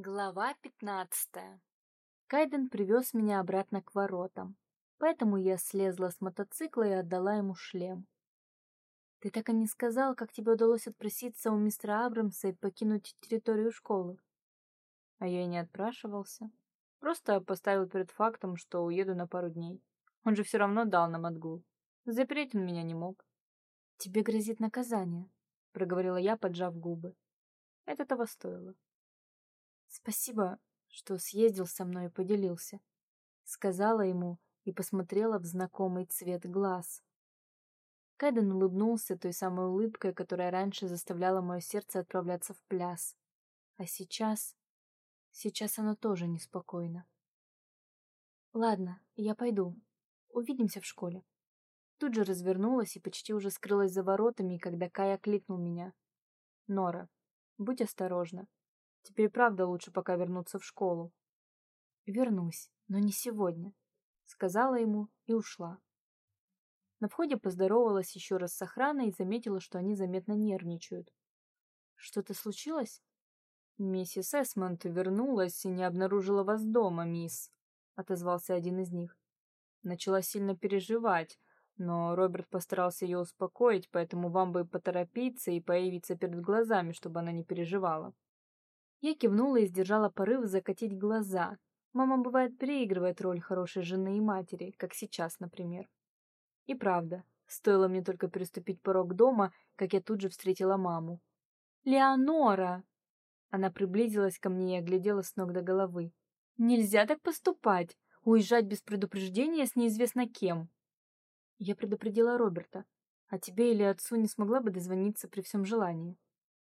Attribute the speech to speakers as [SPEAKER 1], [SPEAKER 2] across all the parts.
[SPEAKER 1] Глава пятнадцатая. Кайден привез меня обратно к воротам, поэтому я слезла с мотоцикла и отдала ему шлем. «Ты так и не сказал, как тебе удалось отпроситься у мистера Абрамса и покинуть территорию школы?» А я и не отпрашивался. Просто поставил перед фактом, что уеду на пару дней. Он же все равно дал нам отгул. Запереть он меня не мог. «Тебе грозит наказание», — проговорила я, поджав губы. Это того стоило. «Спасибо, что съездил со мной и поделился», — сказала ему и посмотрела в знакомый цвет глаз. Кайден улыбнулся той самой улыбкой, которая раньше заставляла мое сердце отправляться в пляс. А сейчас... Сейчас оно тоже неспокойно. «Ладно, я пойду. Увидимся в школе». Тут же развернулась и почти уже скрылась за воротами, когда Кай окликнул меня. «Нора, будь осторожна. Теперь правда лучше пока вернуться в школу. Вернусь, но не сегодня, сказала ему и ушла. На входе поздоровалась еще раз с охраной и заметила, что они заметно нервничают. Что-то случилось? Миссис Эсмонд вернулась и не обнаружила вас дома, мисс, отозвался один из них. Начала сильно переживать, но Роберт постарался ее успокоить, поэтому вам бы поторопиться и появиться перед глазами, чтобы она не переживала. Я кивнула и сдержала порыв закатить глаза. Мама бывает переигрывает роль хорошей жены и матери, как сейчас, например. И правда, стоило мне только переступить порог дома, как я тут же встретила маму. «Леонора!» Она приблизилась ко мне и оглядела с ног до головы. «Нельзя так поступать! Уезжать без предупреждения с неизвестно кем!» Я предупредила Роберта. А тебе или отцу не смогла бы дозвониться при всем желании.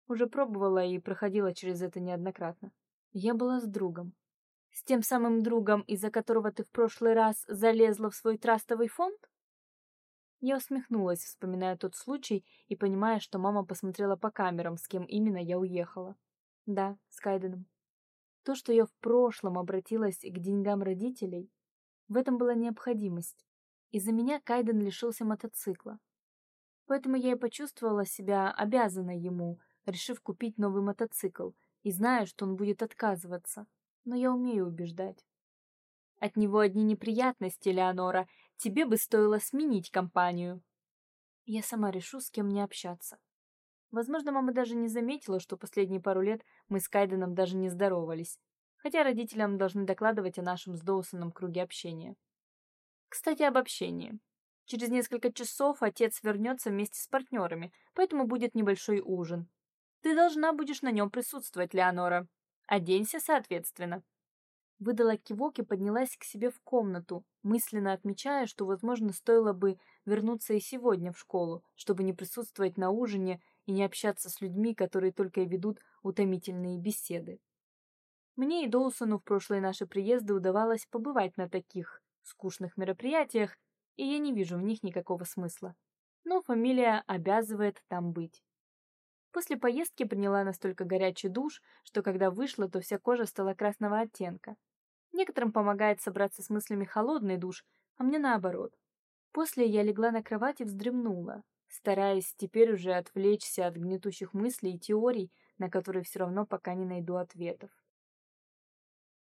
[SPEAKER 1] Уже пробовала и проходила через это неоднократно. Я была с другом. С тем самым другом, из-за которого ты в прошлый раз залезла в свой трастовый фонд? Я усмехнулась, вспоминая тот случай и понимая, что мама посмотрела по камерам, с кем именно я уехала. Да, с Кайденом. То, что я в прошлом обратилась к деньгам родителей, в этом была необходимость. Из-за меня Кайден лишился мотоцикла. Поэтому я и почувствовала себя обязанной ему, решив купить новый мотоцикл, и зная, что он будет отказываться. Но я умею убеждать. От него одни неприятности, Леонора. Тебе бы стоило сменить компанию. Я сама решу, с кем мне общаться. Возможно, мама даже не заметила, что последние пару лет мы с Кайденом даже не здоровались, хотя родителям должны докладывать о нашем с Доусоном круге общения. Кстати, об общении. Через несколько часов отец вернется вместе с партнерами, поэтому будет небольшой ужин. Ты должна будешь на нем присутствовать, Леонора. Оденься соответственно. Выдала кивок и поднялась к себе в комнату, мысленно отмечая, что, возможно, стоило бы вернуться и сегодня в школу, чтобы не присутствовать на ужине и не общаться с людьми, которые только и ведут утомительные беседы. Мне и Доусону в прошлые наши приезды удавалось побывать на таких скучных мероприятиях, и я не вижу в них никакого смысла. Но фамилия обязывает там быть. После поездки приняла настолько горячий душ, что когда вышла, то вся кожа стала красного оттенка. Некоторым помогает собраться с мыслями холодный душ, а мне наоборот. После я легла на кровать и вздремнула, стараясь теперь уже отвлечься от гнетущих мыслей и теорий, на которые все равно пока не найду ответов.